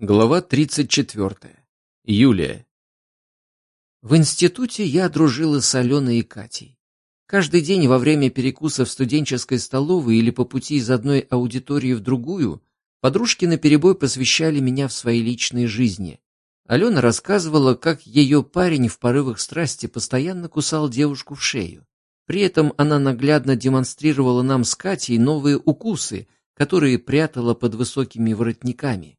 Глава 34. Юлия. В институте я дружила с Аленой и Катей. Каждый день во время перекуса в студенческой столовой или по пути из одной аудитории в другую подружки наперебой посвящали меня в свои личные жизни. Алена рассказывала, как ее парень в порывах страсти постоянно кусал девушку в шею. При этом она наглядно демонстрировала нам с Катей новые укусы, которые прятала под высокими воротниками.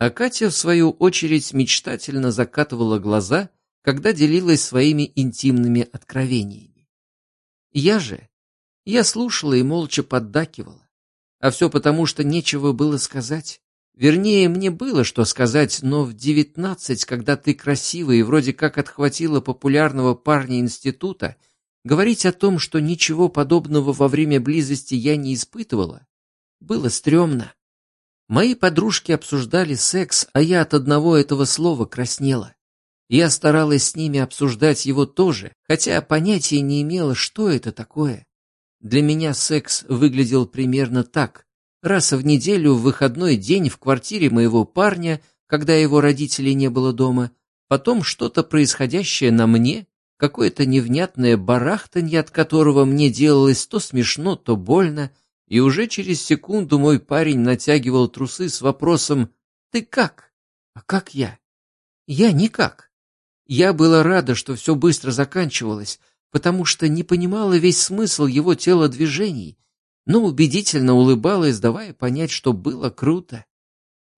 А Катя, в свою очередь, мечтательно закатывала глаза, когда делилась своими интимными откровениями. Я же, я слушала и молча поддакивала. А все потому, что нечего было сказать. Вернее, мне было что сказать, но в девятнадцать, когда ты красивая и вроде как отхватила популярного парня института, говорить о том, что ничего подобного во время близости я не испытывала, было стрёмно. Мои подружки обсуждали секс, а я от одного этого слова краснела. Я старалась с ними обсуждать его тоже, хотя понятия не имела, что это такое. Для меня секс выглядел примерно так. Раз в неделю в выходной день в квартире моего парня, когда его родителей не было дома, потом что-то происходящее на мне, какое-то невнятное барахтанье, от которого мне делалось то смешно, то больно, и уже через секунду мой парень натягивал трусы с вопросом «Ты как?» «А как я?» «Я никак». Я была рада, что все быстро заканчивалось, потому что не понимала весь смысл его телодвижений, но убедительно улыбалась, давая понять, что было круто.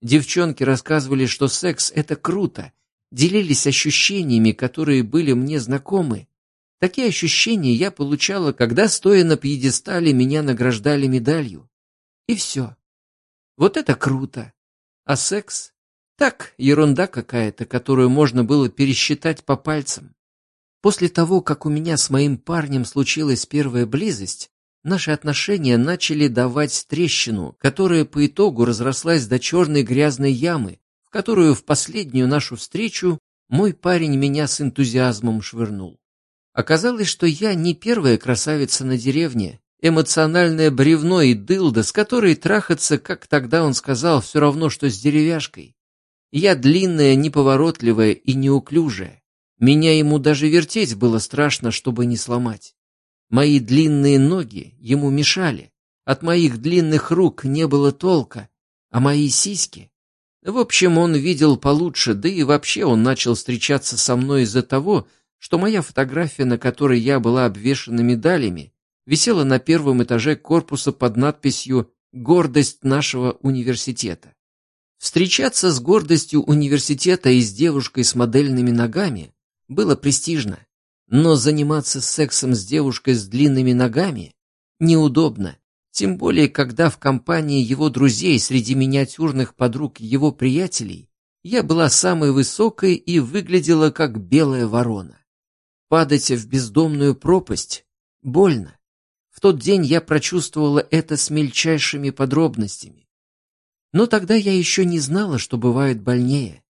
Девчонки рассказывали, что секс — это круто, делились ощущениями, которые были мне знакомы, Такие ощущения я получала, когда, стоя на пьедестале, меня награждали медалью. И все. Вот это круто. А секс? Так, ерунда какая-то, которую можно было пересчитать по пальцам. После того, как у меня с моим парнем случилась первая близость, наши отношения начали давать трещину, которая по итогу разрослась до черной грязной ямы, в которую в последнюю нашу встречу мой парень меня с энтузиазмом швырнул. Оказалось, что я не первая красавица на деревне, эмоциональное бревно и дылда, с которой трахаться, как тогда он сказал, все равно, что с деревяшкой. Я длинная, неповоротливая и неуклюжая. Меня ему даже вертеть было страшно, чтобы не сломать. Мои длинные ноги ему мешали. От моих длинных рук не было толка, а мои сиськи... В общем, он видел получше, да и вообще он начал встречаться со мной из-за того, что моя фотография, на которой я была обвешана медалями, висела на первом этаже корпуса под надписью «Гордость нашего университета». Встречаться с гордостью университета и с девушкой с модельными ногами было престижно, но заниматься сексом с девушкой с длинными ногами неудобно, тем более когда в компании его друзей среди миниатюрных подруг его приятелей я была самой высокой и выглядела как белая ворона. Падать в бездомную пропасть больно. В тот день я прочувствовала это с мельчайшими подробностями. Но тогда я еще не знала, что бывает больнее.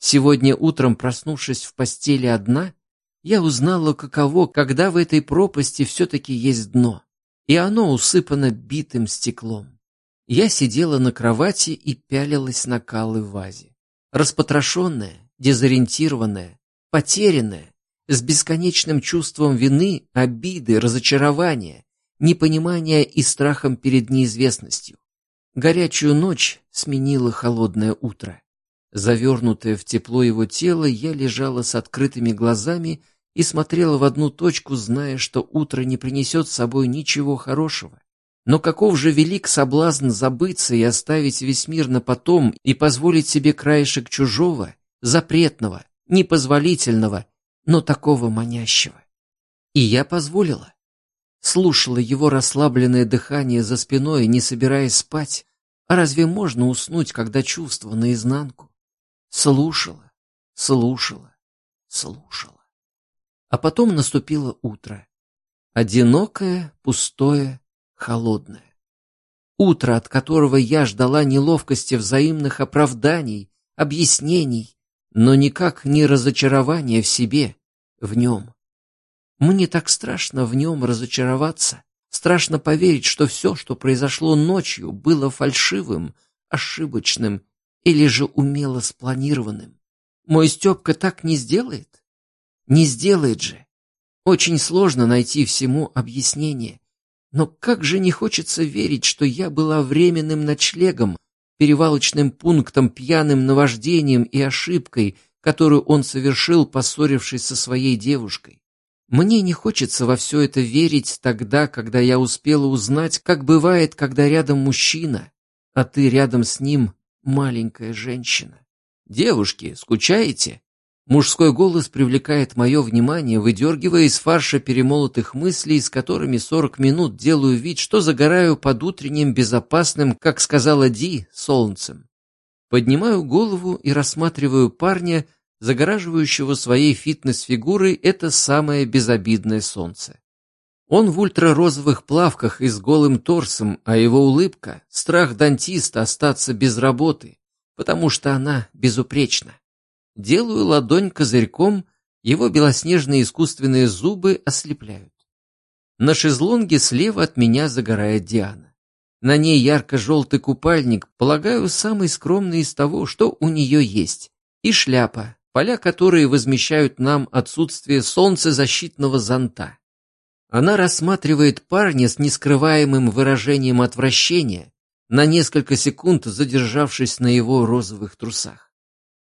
Сегодня утром, проснувшись в постели одна, я узнала, каково, когда в этой пропасти все-таки есть дно, и оно усыпано битым стеклом. Я сидела на кровати и пялилась на калы в вазе. Распотрошенная, дезориентированная, потерянная, с бесконечным чувством вины, обиды, разочарования, непонимания и страхом перед неизвестностью. Горячую ночь сменило холодное утро. Завернутая в тепло его тела, я лежала с открытыми глазами и смотрела в одну точку, зная, что утро не принесет с собой ничего хорошего. Но каков же велик соблазн забыться и оставить весь мир на потом и позволить себе краешек чужого, запретного, непозволительного, но такого манящего. И я позволила. Слушала его расслабленное дыхание за спиной, не собираясь спать. А разве можно уснуть, когда чувство наизнанку? Слушала, слушала, слушала. А потом наступило утро. Одинокое, пустое, холодное. Утро, от которого я ждала неловкости взаимных оправданий, объяснений, но никак не разочарование в себе, в нем. Мне так страшно в нем разочароваться, страшно поверить, что все, что произошло ночью, было фальшивым, ошибочным или же умело спланированным. Мой Степка так не сделает? Не сделает же. Очень сложно найти всему объяснение. Но как же не хочется верить, что я была временным ночлегом, перевалочным пунктом, пьяным наваждением и ошибкой, которую он совершил, поссорившись со своей девушкой. Мне не хочется во все это верить тогда, когда я успела узнать, как бывает, когда рядом мужчина, а ты рядом с ним маленькая женщина. Девушки, скучаете? Мужской голос привлекает мое внимание, выдергивая из фарша перемолотых мыслей, с которыми сорок минут делаю вид, что загораю под утренним безопасным, как сказала Ди, солнцем. Поднимаю голову и рассматриваю парня, загораживающего своей фитнес-фигурой это самое безобидное солнце. Он в ультрарозовых плавках и с голым торсом, а его улыбка — страх дантиста остаться без работы, потому что она безупречна. Делаю ладонь козырьком, его белоснежные искусственные зубы ослепляют. На шезлонге слева от меня загорает Диана. На ней ярко-желтый купальник, полагаю, самый скромный из того, что у нее есть, и шляпа, поля которые возмещают нам отсутствие солнцезащитного зонта. Она рассматривает парня с нескрываемым выражением отвращения, на несколько секунд задержавшись на его розовых трусах.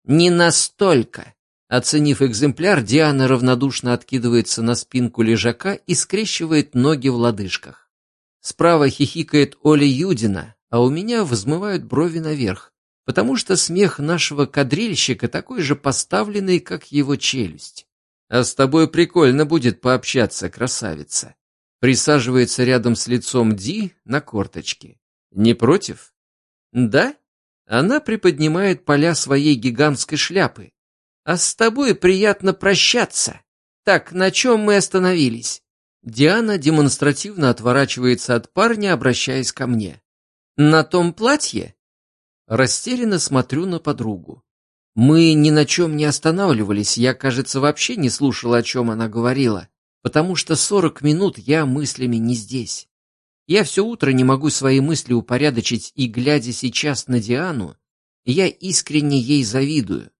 Не настолько. Оценив экземпляр, Диана равнодушно откидывается на спинку лежака и скрещивает ноги в лодыжках. Справа хихикает Оля Юдина, а у меня взмывают брови наверх, потому что смех нашего кадрильщика такой же поставленный, как его челюсть. А с тобой прикольно будет пообщаться, красавица. Присаживается рядом с лицом Ди на корточке. Не против? Да? Она приподнимает поля своей гигантской шляпы. «А с тобой приятно прощаться. Так, на чем мы остановились?» Диана демонстративно отворачивается от парня, обращаясь ко мне. «На том платье?» Растерянно смотрю на подругу. Мы ни на чем не останавливались, я, кажется, вообще не слушала, о чем она говорила, потому что сорок минут я мыслями не здесь. Я все утро не могу свои мысли упорядочить, и, глядя сейчас на Диану, я искренне ей завидую.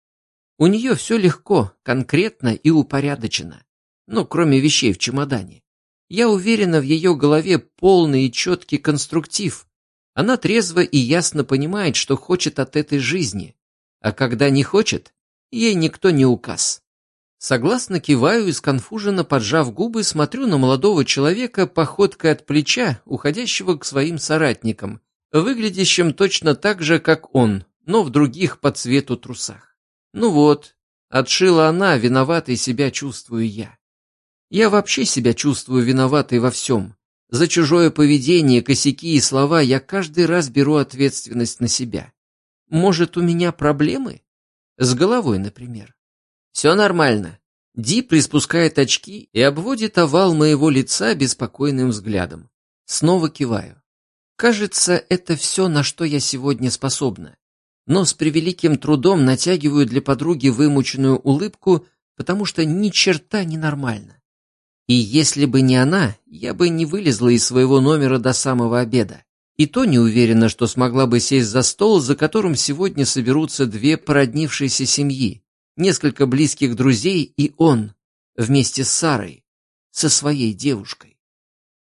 У нее все легко, конкретно и упорядочено. Ну, кроме вещей в чемодане. Я уверена, в ее голове полный и четкий конструктив. Она трезво и ясно понимает, что хочет от этой жизни. А когда не хочет, ей никто не указ. Согласно киваю и сконфуженно поджав губы, смотрю на молодого человека походкой от плеча, уходящего к своим соратникам, выглядящим точно так же, как он, но в других по цвету трусах. Ну вот, отшила она, виноватой себя чувствую я. Я вообще себя чувствую виноватой во всем. За чужое поведение, косяки и слова я каждый раз беру ответственность на себя. Может, у меня проблемы? С головой, например. «Все нормально». Ди приспускает очки и обводит овал моего лица беспокойным взглядом. Снова киваю. Кажется, это все, на что я сегодня способна. Но с превеликим трудом натягиваю для подруги вымученную улыбку, потому что ни черта не нормально. И если бы не она, я бы не вылезла из своего номера до самого обеда. И то не уверена, что смогла бы сесть за стол, за которым сегодня соберутся две породнившиеся семьи, несколько близких друзей и он, вместе с Сарой, со своей девушкой.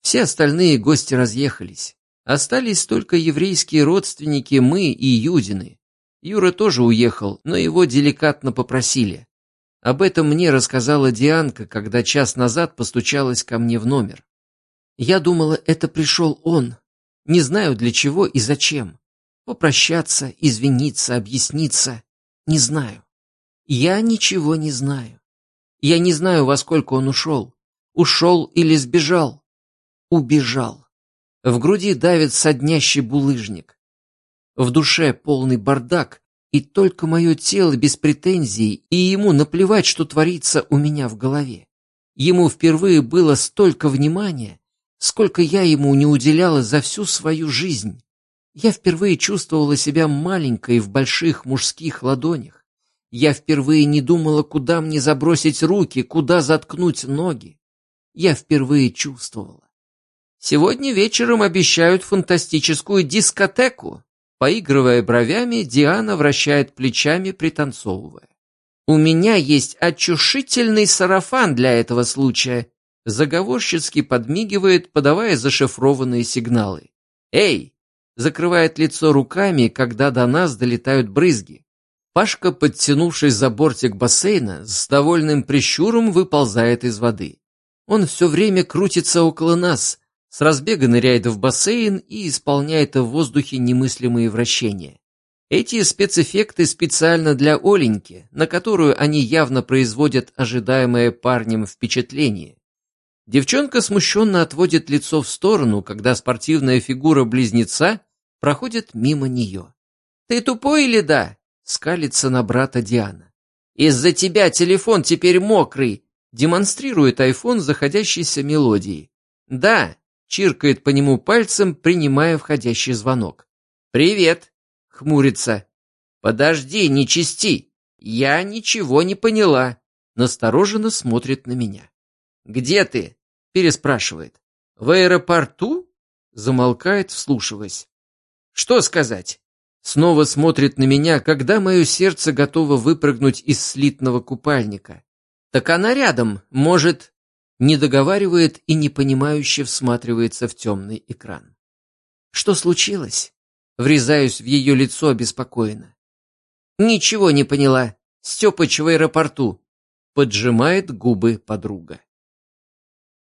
Все остальные гости разъехались. Остались только еврейские родственники, мы и Юдины. Юра тоже уехал, но его деликатно попросили. Об этом мне рассказала Дианка, когда час назад постучалась ко мне в номер. Я думала, это пришел он. Не знаю для чего и зачем. Попрощаться, извиниться, объясниться. Не знаю. Я ничего не знаю. Я не знаю, во сколько он ушел. Ушел или сбежал. Убежал. В груди давит соднящий булыжник. В душе полный бардак, и только мое тело без претензий, и ему наплевать, что творится у меня в голове. Ему впервые было столько внимания, сколько я ему не уделяла за всю свою жизнь. Я впервые чувствовала себя маленькой в больших мужских ладонях. Я впервые не думала, куда мне забросить руки, куда заткнуть ноги. Я впервые чувствовала. Сегодня вечером обещают фантастическую дискотеку. Поигрывая бровями, Диана вращает плечами, пританцовывая. «У меня есть очушительный сарафан для этого случая», заговорщицки подмигивает, подавая зашифрованные сигналы. «Эй!» закрывает лицо руками, когда до нас долетают брызги. Пашка, подтянувшись за бортик бассейна, с довольным прищуром выползает из воды. Он все время крутится около нас, с разбега ныряет в бассейн и исполняет в воздухе немыслимые вращения. Эти спецэффекты специально для Оленьки, на которую они явно производят ожидаемое парнем впечатление. Девчонка смущенно отводит лицо в сторону, когда спортивная фигура близнеца проходит мимо нее. «Ты тупой или да?» — скалится на брата Диана. «Из-за тебя телефон теперь мокрый!» — демонстрирует айфон заходящейся мелодии. «Да!» — чиркает по нему пальцем, принимая входящий звонок. «Привет!» — хмурится. «Подожди, не чисти! Я ничего не поняла!» Настороженно смотрит на меня. «Где ты?» — переспрашивает. «В аэропорту?» — замолкает, вслушиваясь. «Что сказать?» Снова смотрит на меня, когда мое сердце готово выпрыгнуть из слитного купальника. «Так она рядом, может...» Не договаривает и непонимающе всматривается в темный экран. «Что случилось?» Врезаюсь в ее лицо обеспокоенно. «Ничего не поняла. Степыч в аэропорту», — поджимает губы подруга.